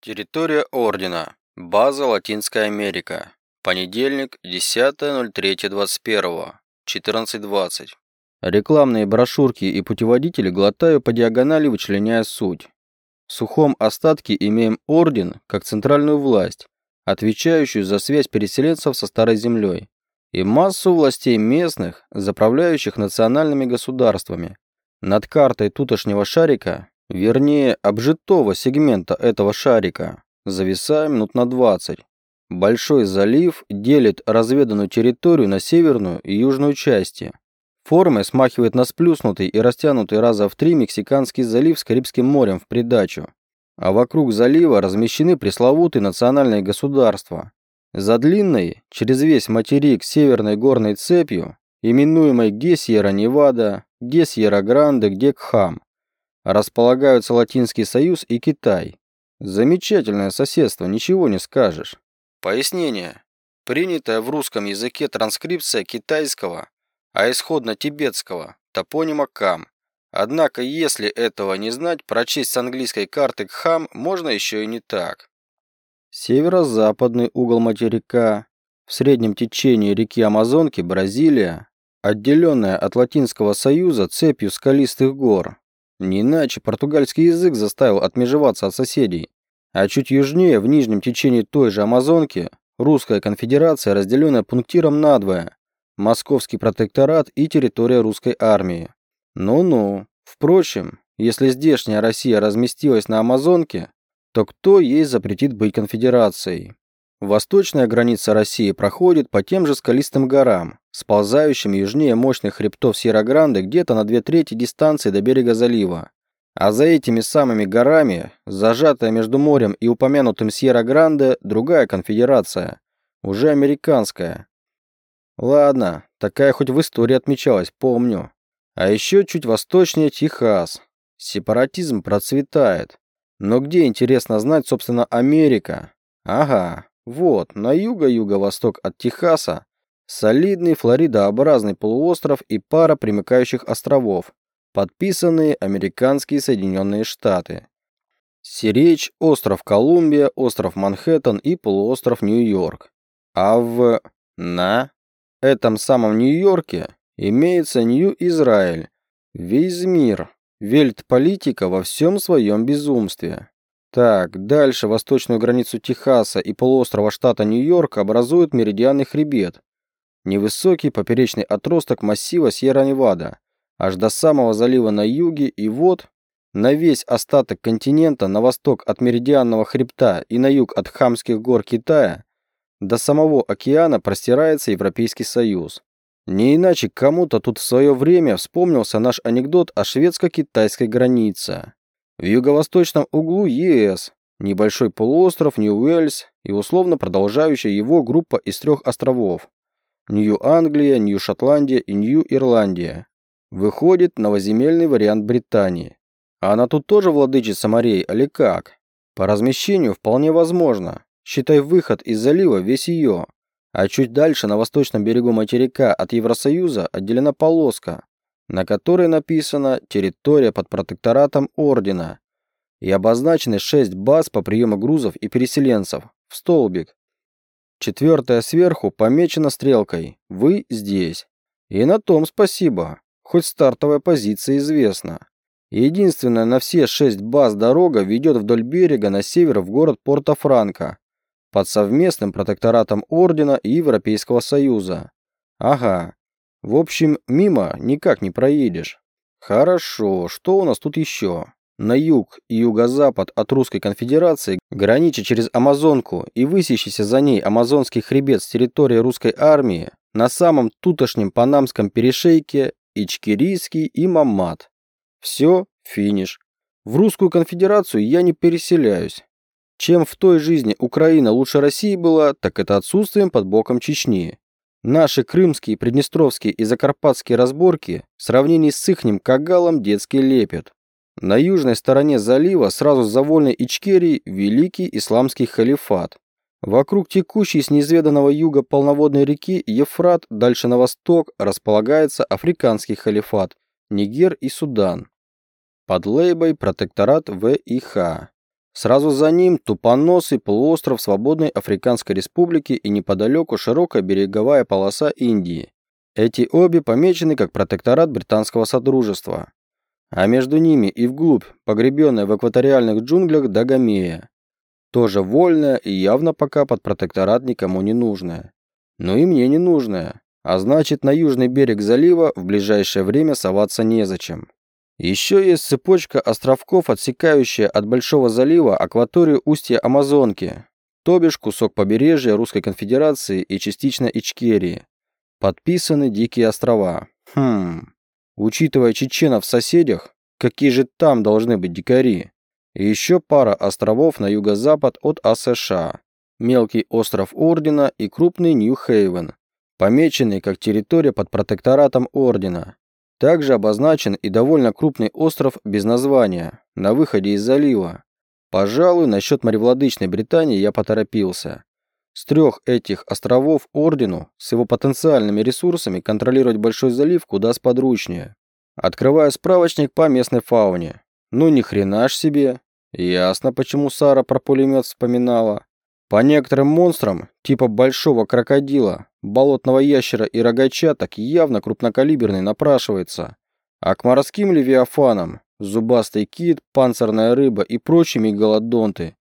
Территория Ордена. База Латинская Америка. Понедельник, 10.03.21. 14.20. Рекламные брошюрки и путеводители глотаю по диагонали, вычленяя суть. В сухом остатке имеем Орден как центральную власть, отвечающую за связь переселенцев со Старой Землей, и массу властей местных, заправляющих национальными государствами. Над картой тутошнего шарика Вернее, обжитого сегмента этого шарика. Зависая минут на 20. Большой залив делит разведанную территорию на северную и южную части. Формой смахивает на сплюснутый и растянутый раза в три Мексиканский залив с Карибским морем в придачу. А вокруг залива размещены пресловутые национальные государства. За длинной, через весь материк северной горной цепью, именуемой Гесьера-Невада, Гесьера-Гранде, Гекхам, располагаются Латинский Союз и Китай. Замечательное соседство, ничего не скажешь. Пояснение. Принятая в русском языке транскрипция китайского, а исходно тибетского, топонима Кам. Однако, если этого не знать, прочесть с английской карты Кхам можно еще и не так. Северо-западный угол материка, в среднем течении реки Амазонки, Бразилия, отделенная от Латинского Союза цепью скалистых гор, не иначе португальский язык заставил отмежеваться от соседей. А чуть южнее, в нижнем течении той же Амазонки, Русская конфедерация, разделенная пунктиром надвое, Московский протекторат и территория русской армии. Ну-ну. Впрочем, если здешняя Россия разместилась на Амазонке, то кто ей запретит быть конфедерацией? Восточная граница России проходит по тем же скалистым горам, сползающим южнее мощных хребтов Сьерра-Гранде где-то на две трети дистанции до берега залива. А за этими самыми горами, зажатая между морем и упомянутым Сьерра-Гранде, другая конфедерация, уже американская. Ладно, такая хоть в истории отмечалась, помню. А еще чуть восточнее Техас. Сепаратизм процветает. Но где, интересно знать, собственно, Америка? Ага, вот, на юго-юго-восток от Техаса солидный флоридообразный полуостров и пара примыкающих островов, подписанные Американские Соединенные Штаты. Сиречь, остров Колумбия, остров Манхэттен и полуостров Нью-Йорк. А в... на... этом самом Нью-Йорке имеется Нью-Израиль. Весь мир. Вельт-политика во всем своем безумстве. Так, дальше восточную границу Техаса и полуострова штата Нью-Йорк образует меридианный хребет. Невысокий поперечный отросток массива Сьерра-Невада, аж до самого залива на юге, и вот на весь остаток континента на восток от меридианного хребта и на юг от Хамских гор Китая до самого океана простирается Европейский Союз. Не иначе кому-то тут в свое время вспомнился наш анекдот о шведско-китайской границе. В юго-восточном углу ЕС, небольшой полуостров Нью-Уэльс и условно продолжающая его группа из трех островов. Нью-Англия, Нью-Шотландия и Нью-Ирландия. Выходит новоземельный вариант Британии. А она тут тоже владычица морей, или как? По размещению вполне возможно. Считай выход из залива весь ее. А чуть дальше, на восточном берегу материка от Евросоюза, отделена полоска, на которой написано «Территория под протекторатом Ордена» и обозначены шесть баз по приему грузов и переселенцев в столбик. Четвертая сверху помечена стрелкой «Вы здесь». И на том спасибо, хоть стартовая позиция известна. Единственная на все шесть баз дорога ведет вдоль берега на север в город Порто-Франко под совместным протекторатом Ордена и Европейского Союза. Ага, в общем, мимо никак не проедешь. Хорошо, что у нас тут еще? На юг и юго-запад от Русской конфедерации, гранича через Амазонку и высящийся за ней Амазонский хребет с территории русской армии, на самом тутошнем Панамском перешейке Ичкерийский и Мамат. Все, финиш. В Русскую конфедерацию я не переселяюсь. Чем в той жизни Украина лучше России была, так это отсутствием под боком Чечни. Наши крымские, приднестровские и закарпатские разборки в сравнении с ихним Кагалом детский лепет. На южной стороне залива, сразу за вольной Ичкерией, великий исламский халифат. Вокруг текущей с неизведанного юга полноводной реки Ефрат, дальше на восток, располагается африканский халифат, Нигер и Судан. Под лейбой протекторат ВИХ. Сразу за ним тупоносый полуостров Свободной Африканской Республики и неподалеку широкая береговая полоса Индии. Эти обе помечены как протекторат британского содружества. А между ними и вглубь, погребенная в экваториальных джунглях Дагомея. Тоже вольная и явно пока под протекторат никому не нужная. Но и мне не нужная. А значит, на южный берег залива в ближайшее время соваться незачем. Еще есть цепочка островков, отсекающая от Большого залива акваторию устья Амазонки, то бишь кусок побережья Русской конфедерации и частично Ичкерии. Подписаны Дикие острова. Хм. Учитывая чеченов в соседях, какие же там должны быть дикари? И еще пара островов на юго-запад от АСШ. Мелкий остров Ордена и крупный Нью-Хейвен, помеченный как территория под протекторатом Ордена. Также обозначен и довольно крупный остров без названия, на выходе из залива. Пожалуй, насчет моревладычной Британии я поторопился. С трех этих островов Ордену с его потенциальными ресурсами контролировать Большой залив куда сподручнее. Открываю справочник по местной фауне. Ну ни хрена ж себе. Ясно, почему Сара про пулемет вспоминала. По некоторым монстрам, типа большого крокодила, болотного ящера и рогача, так явно крупнокалиберный напрашивается. А к морским левиафанам, зубастый кит, панцирная рыба и прочими голодонты,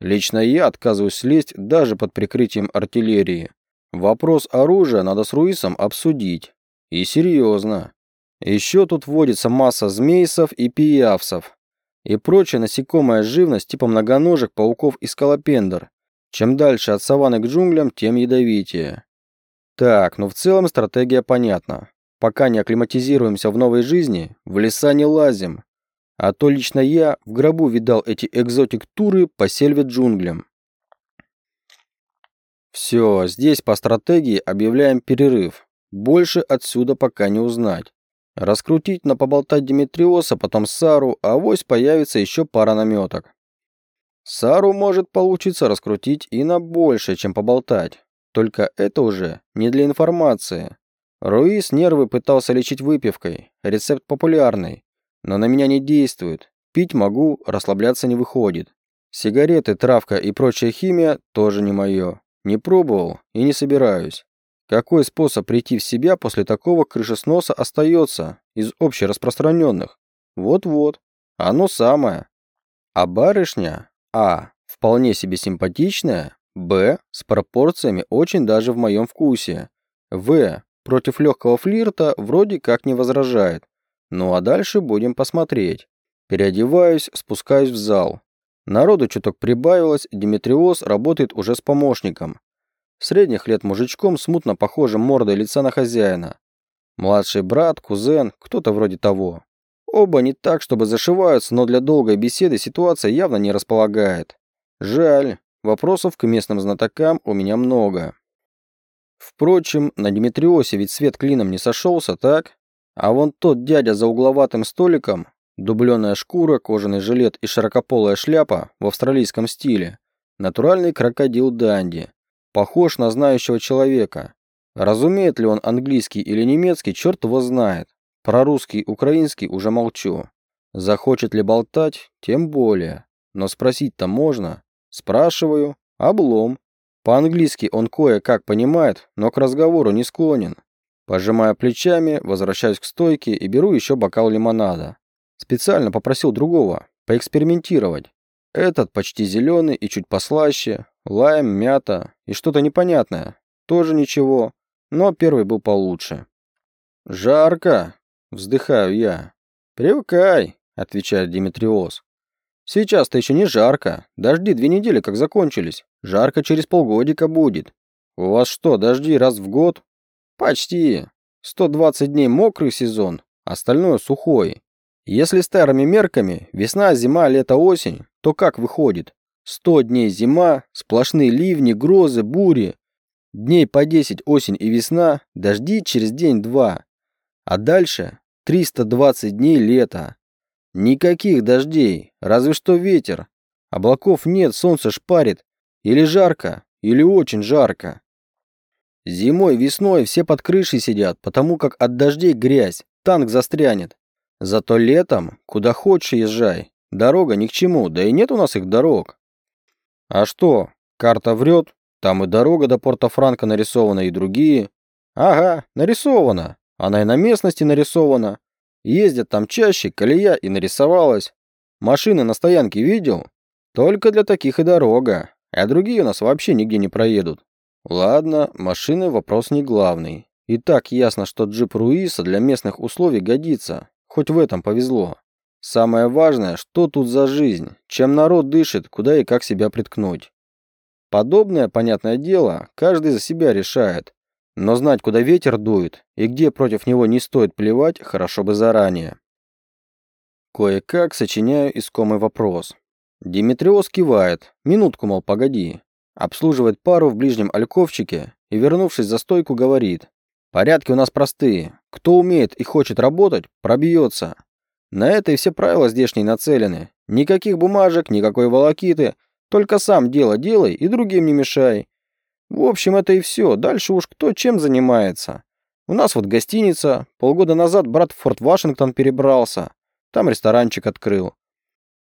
лично я отказываюсь лезть даже под прикрытием артиллерии. Вопрос оружия надо с Руисом обсудить. И серьезно. Еще тут водится масса змейсов и пиявсов. И прочая насекомая живность типа многоножек, пауков и скалопендр. Чем дальше от саванны к джунглям, тем ядовитее. Так, ну в целом стратегия понятна. Пока не акклиматизируемся в новой жизни, в леса не лазим. А то лично я в гробу видал эти экзотик-туры по сельве джунглям. Все, здесь по стратегии объявляем перерыв. Больше отсюда пока не узнать. Раскрутить на поболтать Димитриоса, потом Сару, а авось появится еще пара наметок. Сару может получиться раскрутить и на больше, чем поболтать. Только это уже не для информации. Руис нервы пытался лечить выпивкой. Рецепт популярный. Но на меня не действует. Пить могу, расслабляться не выходит. Сигареты, травка и прочая химия тоже не мое. Не пробовал и не собираюсь. Какой способ прийти в себя после такого крышесноса остается из общераспространенных? Вот-вот. Оно самое. А барышня, а. Вполне себе симпатичная. Б. С пропорциями очень даже в моем вкусе. В. Против легкого флирта вроде как не возражает. Ну а дальше будем посмотреть. Переодеваюсь, спускаюсь в зал. Народу чуток прибавилось, Димитриоз работает уже с помощником. Средних лет мужичком, смутно похожим мордой лица на хозяина. Младший брат, кузен, кто-то вроде того. Оба не так, чтобы зашиваются, но для долгой беседы ситуация явно не располагает. Жаль, вопросов к местным знатокам у меня много. Впрочем, на Димитриосе ведь свет клином не сошелся, так? А вон тот дядя за угловатым столиком, дубленая шкура, кожаный жилет и широкополая шляпа в австралийском стиле, натуральный крокодил Данди, похож на знающего человека. Разумеет ли он английский или немецкий, черт его знает. Про русский, украинский уже молчу. Захочет ли болтать, тем более. Но спросить-то можно. Спрашиваю. Облом. По-английски он кое-как понимает, но к разговору не склонен. Пожимая плечами, возвращаюсь к стойке и беру еще бокал лимонада. Специально попросил другого, поэкспериментировать. Этот почти зеленый и чуть послаще, лайм, мята и что-то непонятное. Тоже ничего, но первый был получше. «Жарко!» Вздыхаю я. «Привыкай», — отвечает Димитриоз. «Сейчас-то еще не жарко. Дожди две недели как закончились. Жарко через полгодика будет. У вас что, дожди раз в год?» «Почти. 120 дней мокрый сезон, остальное сухой. Если старыми мерками весна, зима, лето, осень, то как выходит? 100 дней зима, сплошные ливни, грозы, бури. Дней по 10 осень и весна, дожди через день-два. А дальше 320 дней лета. Никаких дождей, разве что ветер. Облаков нет, солнце шпарит. Или жарко, или очень жарко. Зимой, весной все под крышей сидят, потому как от дождей грязь, танк застрянет. Зато летом, куда хочешь езжай, Дорога ни к чему, да и нет у нас их дорог. А что, карта врет? Там и дорога до порта Франка нарисована, и другие. Ага, нарисована. Она и на местности нарисована. Ездят там чаще, колея и нарисовалась. Машины на стоянке видел? Только для таких и дорога. А другие у нас вообще нигде не проедут. Ладно, машины вопрос не главный. И так ясно, что джип Руиса для местных условий годится. Хоть в этом повезло. Самое важное, что тут за жизнь, чем народ дышит, куда и как себя приткнуть. Подобное, понятное дело, каждый за себя решает. Но знать, куда ветер дует и где против него не стоит плевать, хорошо бы заранее. Кое-как сочиняю искомый вопрос. Димитриос кивает. Минутку, мол, погоди. Обслуживает пару в ближнем альковчике и, вернувшись за стойку, говорит. Порядки у нас простые. Кто умеет и хочет работать, пробьется. На это и все правила здешние нацелены. Никаких бумажек, никакой волокиты. Только сам дело делай и другим не мешай. В общем, это и все. Дальше уж кто чем занимается. У нас вот гостиница. Полгода назад брат в Форт Вашингтон перебрался. Там ресторанчик открыл.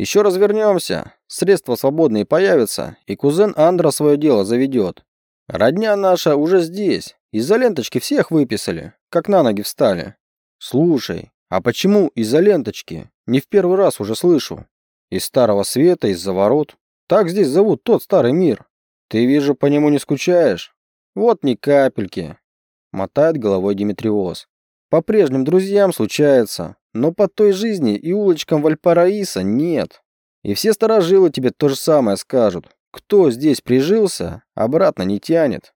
Еще развернемся. Средства свободные появятся, и кузен Андра свое дело заведет. Родня наша уже здесь. Из-за ленточки всех выписали, как на ноги встали. Слушай, а почему из-за ленточки? Не в первый раз уже слышу. Из Старого Света, из-за ворот. Так здесь зовут тот старый мир. Ты, вижу, по нему не скучаешь? Вот ни капельки. Мотает головой Димитриоз. По прежним друзьям случается, но по той жизни и улочкам Вальпараиса нет. И все старожилы тебе то же самое скажут. Кто здесь прижился, обратно не тянет.